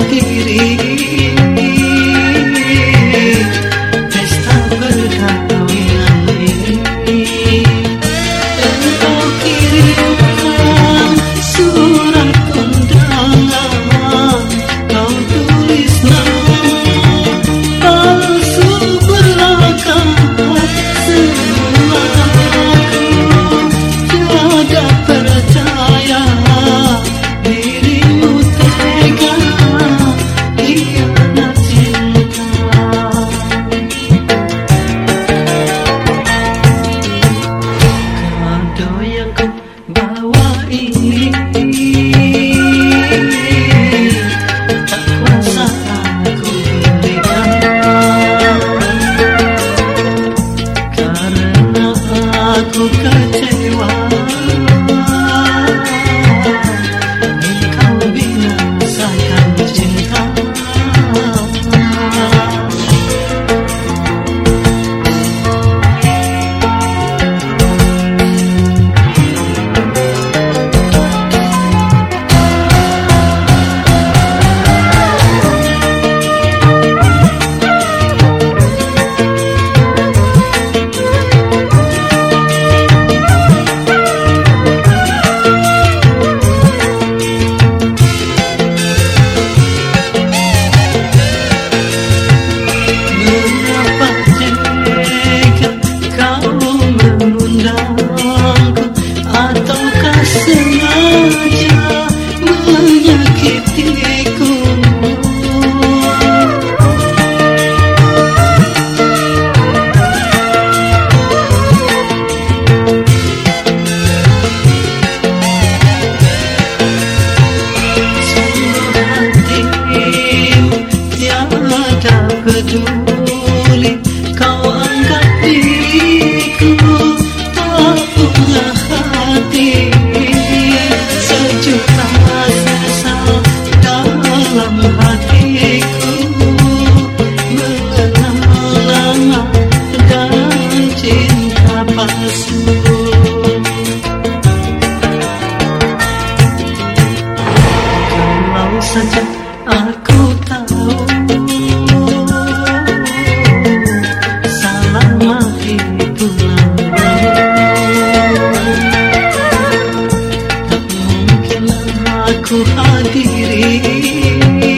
aku hadiri aku hadiri.